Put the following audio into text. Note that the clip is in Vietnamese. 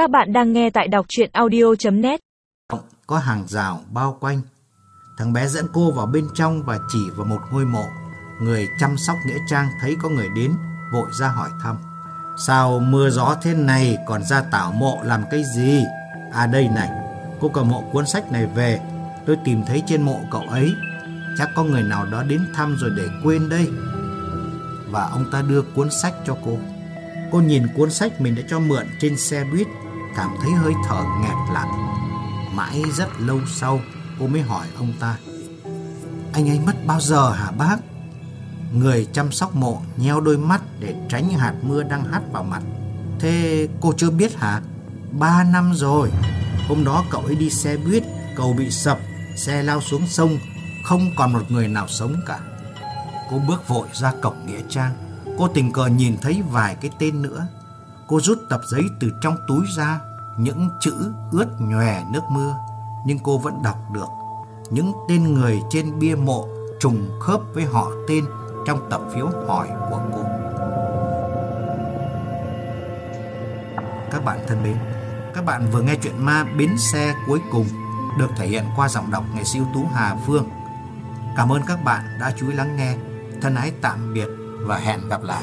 Các bạn đang nghe tại đọc chuyện audio.net Có hàng rào bao quanh. Thằng bé dẫn cô vào bên trong và chỉ vào một ngôi mộ. Người chăm sóc Nghĩa Trang thấy có người đến, vội ra hỏi thăm. Sao mưa gió thế này còn ra tảo mộ làm cái gì? À đây này, cô cầm mộ cuốn sách này về. Tôi tìm thấy trên mộ cậu ấy. Chắc có người nào đó đến thăm rồi để quên đây. Và ông ta đưa cuốn sách cho cô. Cô nhìn cuốn sách mình đã cho mượn trên xe buýt, cảm thấy hơi thở nghẹt lại. Mãi rất lâu sau, cô mới hỏi ông ta. Anh ấy mất bao giờ hả bác? Người chăm sóc mộ nheo đôi mắt để tránh hạt mưa đang hắt vào mặt. Thế cô chưa biết hả? Ba năm rồi. Hôm đó cậu ấy đi xe buýt, cầu bị sập, xe lao xuống sông, không còn một người nào sống cả. Cô bước vội ra cổng Nghĩa Trang. Cô tình cờ nhìn thấy vài cái tên nữa. Cô rút tập giấy từ trong túi ra, những chữ ướt nhòe nước mưa. Nhưng cô vẫn đọc được. Những tên người trên bia mộ trùng khớp với họ tên trong tập phiếu hỏi của cô. Các bạn thân mến, các bạn vừa nghe chuyện ma Bến Xe cuối cùng được thể hiện qua giọng đọc nghệ sĩ ưu tú Hà Phương. Cảm ơn các bạn đã chú ý lắng nghe. Thân ái tạm biệt và hẹn gặp lại.